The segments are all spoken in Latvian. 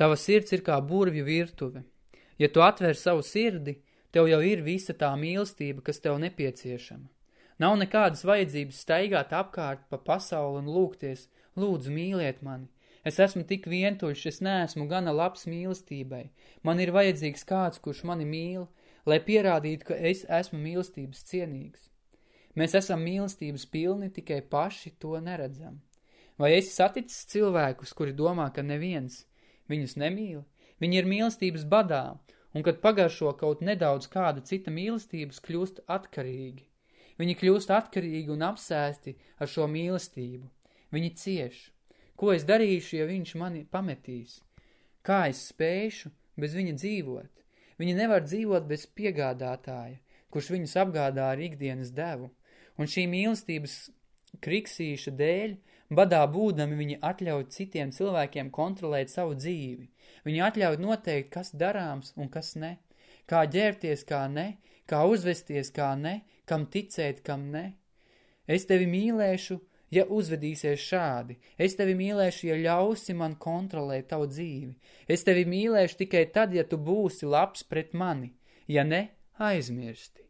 Tava sirds ir kā burvju virtuve. Ja tu atver savu sirdi, tev jau ir visa tā mīlestība, kas tev nepieciešama. Nav nekādas vajadzības staigāt apkārt pa pasauli un lūgties, lūdzu mīliet mani. Es esmu tik vientuļš, es neesmu gana labs mīlestībai. Man ir vajadzīgs kāds, kurš mani mīl, lai pierādītu, ka es esmu mīlestības cienīgs. Mēs esam mīlestības pilni, tikai paši to neredzam. Vai esi saticis cilvēkus, kuri domā, ka neviens viņus nemīl? Viņi ir mīlestības badā, un kad pagaršo kaut nedaudz kāda cita mīlestības, kļūst atkarīgi. Viņi kļūst atkarīgi un apsēsti ar šo mīlestību. Viņi cieš. Ko es darīšu, ja viņš mani pametīs? Kā es spēšu bez viņa dzīvot? Viņi nevar dzīvot bez piegādātāja, kurš viņus apgādā ar ikdienas devu. Un šī mīlestības kriksīša dēļ, badā būdami viņi atļauj citiem cilvēkiem kontrolēt savu dzīvi. Viņi atļauj noteikt, kas darāms un kas ne, kā ģērties, kā ne, kā uzvesties, kā ne, kam ticēt, kam ne. Es tevi mīlēšu, ja uzvedīsies šādi. Es tevi mīlēšu, ja ļausi man kontrolēt tavu dzīvi. Es tevi mīlēšu tikai tad, ja tu būsi labs pret mani. Ja ne, aizmirsti.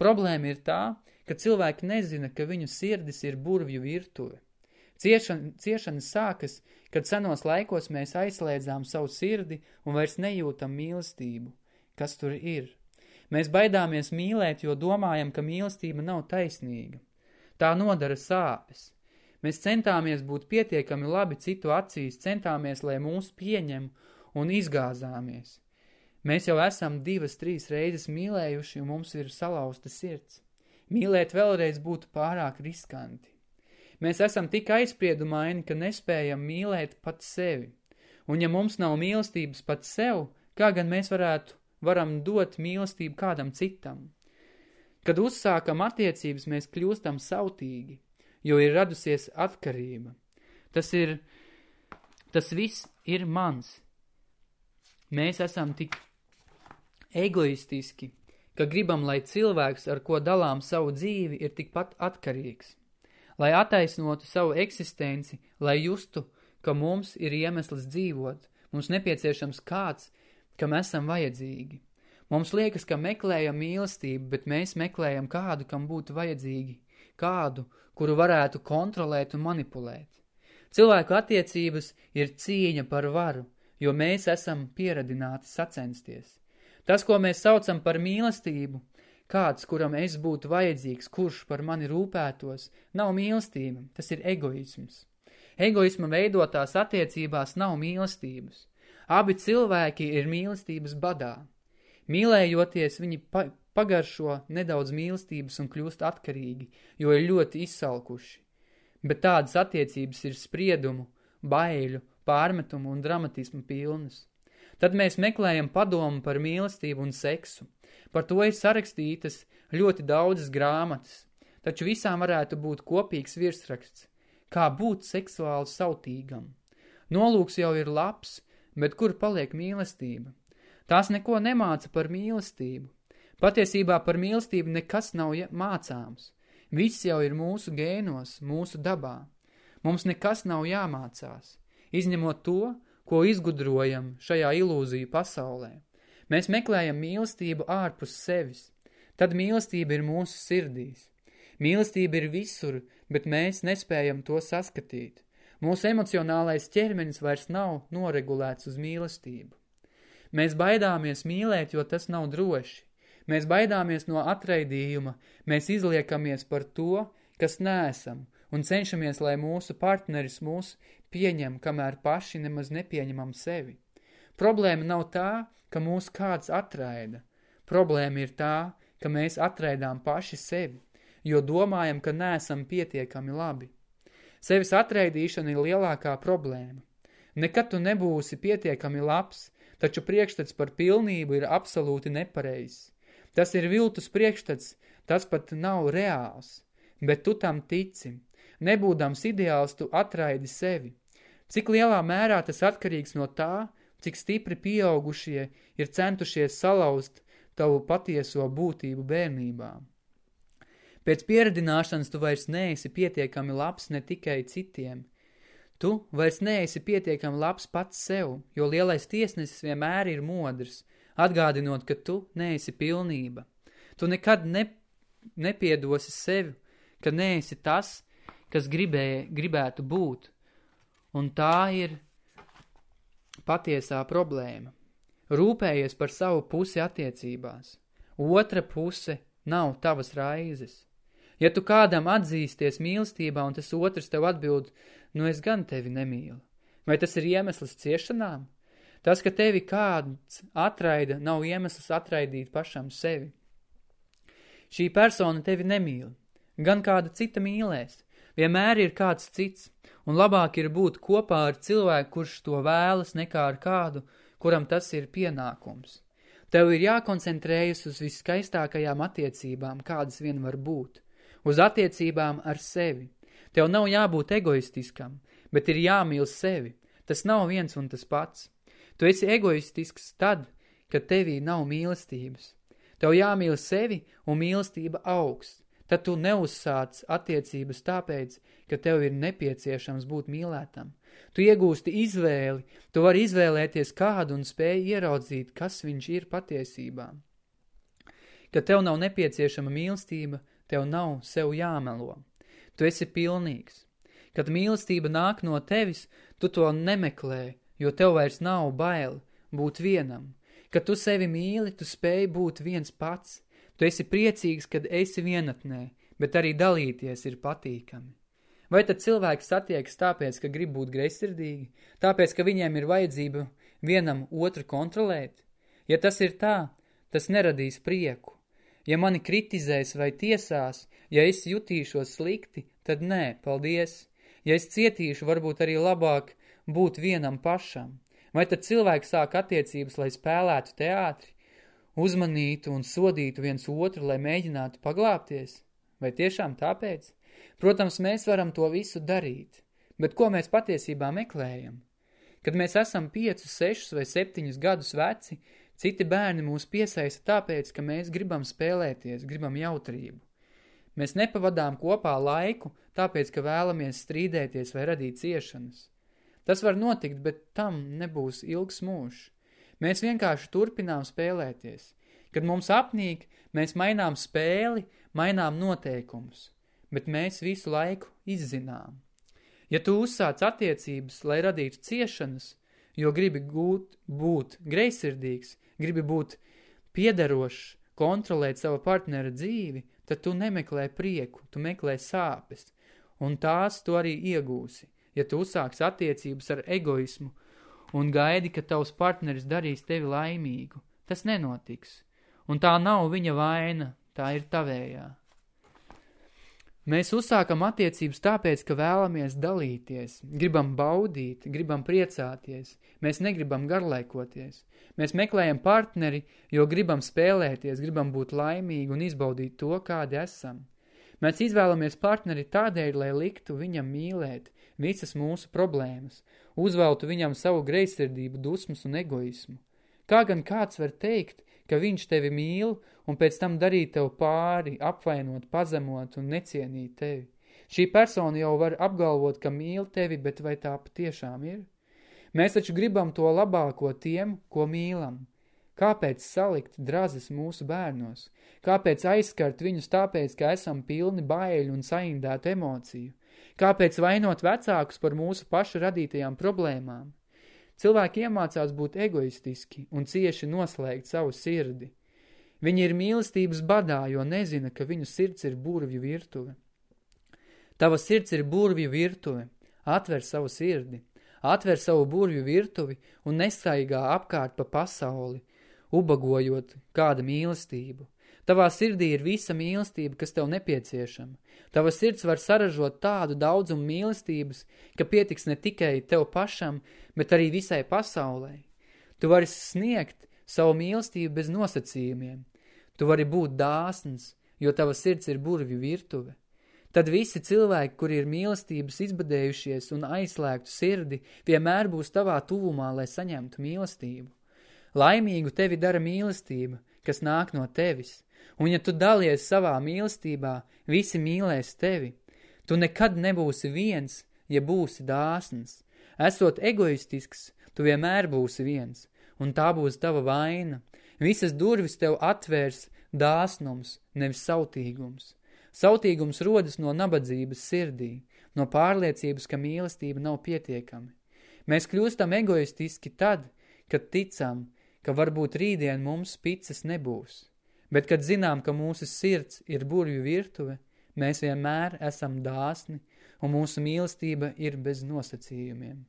Problēma ir tā, ka cilvēki nezina, ka viņu sirdis ir burvju virtuve. Ciešana, ciešana sākas, kad senos laikos mēs aizslēdzām savu sirdi un vairs nejūtam mīlestību. Kas tur ir? Mēs baidāmies mīlēt, jo domājam, ka mīlestība nav taisnīga. Tā nodara sāpes. Mēs centāmies būt pietiekami labi citu acīs, centāmies, lai mūs pieņem un izgāzāmies. Mēs jau esam divas, trīs reizes mīlējuši un mums ir salauzta sirds. Mīlēt vēlreiz būtu pārāk riskanti. Mēs esam tik aizspriedumaini, ka nespējam mīlēt pat sevi. Un ja mums nav mīlestības pat sev, kā gan mēs varētu, varam dot mīlestību kādam citam? Kad uzsākam attiecības, mēs kļūstam sautīgi, jo ir radusies atkarība. Tas ir, tas viss ir mans. Mēs esam tik egoistiski, ka gribam, lai cilvēks, ar ko dalām savu dzīvi, ir tikpat atkarīgs. Lai attaisnotu savu eksistenci, lai justu, ka mums ir iemesls dzīvot, mums nepieciešams kāds, kam esam vajadzīgi. Mums liekas, ka meklējam mīlestību, bet mēs meklējam kādu, kam būtu vajadzīgi, kādu, kuru varētu kontrolēt un manipulēt. Cilvēku attiecības ir cīņa par varu, jo mēs esam pieradināti sacensties. Tas, ko mēs saucam par mīlestību, kāds, kuram es būtu vajadzīgs, kurš par mani rūpētos, nav mīlestība, tas ir egoisms. Egoisma veidotās attiecībās nav mīlestības. Abi cilvēki ir mīlestības badā. Mīlējoties, viņi pa pagaršo nedaudz mīlestības un kļūst atkarīgi, jo ir ļoti izsalkuši. Bet tādas attiecības ir spriedumu, baiļu, pārmetumu un dramatismu pilnas. Tad mēs meklējam padomu par mīlestību un seksu. Par to ir sarakstītas ļoti daudzas grāmatas, taču visām varētu būt kopīgs virsraksts, kā būt seksuāli sautīgam. Nolūks jau ir labs, bet kur paliek mīlestība? Tās neko nemāca par mīlestību. Patiesībā par mīlestību nekas nav mācāms. Viss jau ir mūsu gēnos, mūsu dabā. Mums nekas nav jāmācās, izņemot to, ko izgudrojam šajā ilūziju pasaulē. Mēs meklējam mīlestību ārpus sevis. Tad mīlestība ir mūsu sirdīs. Mīlestība ir visur, bet mēs nespējam to saskatīt. Mūsu emocionālais ķermenis vairs nav noregulēts uz mīlestību. Mēs baidāmies mīlēt, jo tas nav droši. Mēs baidāmies no atraidījuma, mēs izliekamies par to, kas neesam, un cenšamies, lai mūsu partneris mūs pieņem, kamēr paši nemaz nepieņemam sevi. Problēma nav tā, ka mūs kāds atraida. Problēma ir tā, ka mēs atraidām paši sevi, jo domājam, ka neesam pietiekami labi. Sevis atraidīšana ir lielākā problēma. Nekad tu nebūsi pietiekami labs, taču priekšstats par pilnību ir absolūti nepareizs. Tas ir viltus priekšstats, tas pat nav reāls, bet tu tam tici. Nebūdams ideāls, tu atraidi sevi. Cik lielā mērā tas atkarīgs no tā, cik stipri pieaugušie ir centušies salauzt tavu patieso būtību bērnībā. Pēc pieredināšanas tu vairs neesi pietiekami labs ne tikai citiem. Tu vairs neesi pietiekami labs pats sev, jo lielais tiesnesis vienmēr ir modrs, atgādinot, ka tu neesi pilnība. Tu nekad ne, nepiedosi sevi, ka neesi tas, kas gribēja, gribētu būt. Un tā ir patiesā problēma. Rūpējies par savu pusi attiecībās. Otra puse nav tavas raizes. Ja tu kādam atzīsties mīlestībā un tas otrs tev atbild, nu es gan tevi nemīlu. Vai tas ir iemesls ciešanām? Tas, ka tevi kāds atraida, nav iemesls atraidīt pašam sevi. Šī persona tevi nemīl, gan kāda cita mīlēs. Vienmēr ir kāds cits, un labāk ir būt kopā ar cilvēku, kurš to vēlas, nekā ar kādu, kuram tas ir pienākums. Tev ir jākoncentrējas uz viskaistākajām attiecībām, kādas vien var būt uz attiecībām ar sevi. Tev nav jābūt egoistiskam, bet ir jāmīl sevi. Tas nav viens un tas pats. Tu esi egoistisks tad, kad tevī nav mīlestības. Tev jāmīl sevi un mīlestība augsts. Tad tu neuzsāc attiecības tāpēc, ka tev ir nepieciešams būt mīlētam. Tu iegūsti izvēli, tu vari izvēlēties kādu un spēj ieraudzīt, kas viņš ir patiesībā. Kad tev nav nepieciešama mīlestība, Tev nav sev jāmelo. Tu esi pilnīgs. Kad mīlestība nāk no tevis, tu to nemeklē, jo tev vairs nav bail būt vienam. Kad tu sevi mīli, tu spēj būt viens pats. Tu esi priecīgs, kad esi vienatnē, bet arī dalīties ir patīkami. Vai tad cilvēks satiekas tāpēc, ka grib būt greizsirdīgi, tāpēc, ka viņiem ir vajadzība vienam otru kontrolēt? Ja tas ir tā, tas neradīs prieku. Ja mani kritizēs vai tiesās, ja es jutīšos slikti, tad nē, paldies. Ja es cietīšu, varbūt arī labāk būt vienam pašam. Vai tad cilvēks sāk attiecības, lai spēlētu teātri, uzmanītu un sodītu viens otru, lai mēģinātu paglāpties? Vai tiešām tāpēc? Protams, mēs varam to visu darīt, bet ko mēs patiesībā meklējam? Kad mēs esam 5, 6 vai 7 gadus veci, Citi bērni mūs piesaista tāpēc, ka mēs gribam spēlēties, gribam jautrību. Mēs nepavadām kopā laiku, tāpēc, ka vēlamies strīdēties vai radīt ciešanas. Tas var notikt, bet tam nebūs ilgs mūžs. Mēs vienkārši turpinām spēlēties. Kad mums apnīk, mēs mainām spēli, mainām noteikumus, bet mēs visu laiku izzinām. Ja tu uzsāc attiecības, lai radītu ciešanas, jo gribi gūt, būt greisirdīgs, gribi būt piederošs, kontrolēt sava partnera dzīvi, tad tu nemeklē prieku, tu meklē sāpes, un tās tu arī iegūsi, ja tu uzsāks attiecības ar egoismu un gaidi, ka tavs partneris darīs tevi laimīgu. Tas nenotiks, un tā nav viņa vaina, tā ir tavējā. Mēs uzsākam attiecības tāpēc, ka vēlamies dalīties, gribam baudīt, gribam priecāties, mēs negribam garlaikoties. Mēs meklējam partneri, jo gribam spēlēties, gribam būt laimīgi un izbaudīt to, kādi esam. Mēs izvēlamies partneri tādēļ, lai liktu viņam mīlēt visas mūsu problēmas, uzveltu viņam savu greizsirdību, dusmas un egoismu. Kā gan kāds var teikt, ka viņš tevi mīl un pēc tam darīt tev pāri, apvainot, pazemot un necienīt tevi. Šī persona jau var apgalvot, ka mīl tevi, bet vai tā patiešām ir? Mēs taču gribam to labāko tiem, ko mīlam. Kāpēc salikt drazes mūsu bērnos? Kāpēc aizskart viņus tāpēc, ka esam pilni baiļu un saindētu emociju? Kāpēc vainot vecākus par mūsu pašu radītajām problēmām? Cilvēki iemācās būt egoistiski un cieši noslēgt savu sirdi. Viņi ir mīlestības badā, jo nezina, ka viņu sirds ir burvju virtuve. Tava sirds ir burvju virtuve. Atver savu sirdi, atver savu burvju virtuvi un nestaigā apkārt pa pasauli, ubagojot kāda mīlestību. Tavā sirdī ir visa mīlestība, kas tev nepieciešama. Tava sirds var saražot tādu daudzumu mīlestības, ka pietiks ne tikai tev pašam, bet arī visai pasaulē. Tu vari sniegt savu mīlestību bez nosacījumiem. Tu vari būt dāsns, jo tava sirds ir burvju virtuve. Tad visi cilvēki, kuri ir mīlestības izbadējušies un aizslēgtu sirdi, vienmēr būs tavā tuvumā, lai saņemtu mīlestību. Laimīgu tevi dara mīlestība, kas nāk no tevis. Un ja tu dalies savā mīlestībā, visi mīlēs tevi. Tu nekad nebūsi viens, ja būsi dāsns. Esot egoistisks, tu vienmēr būsi viens, un tā būs tava vaina. Visas durvis tev atvērs dāsnums, nevis sautīgums. Sautīgums rodas no nabadzības sirdī, no pārliecības, ka mīlestība nav pietiekami. Mēs kļūstam egoistiski tad, kad ticam, ka varbūt rītdien mums pices nebūs. Bet, kad zinām, ka mūsu sirds ir burvju virtuve, mēs vienmēr esam dāsni, un mūsu mīlestība ir bez nosacījumiem.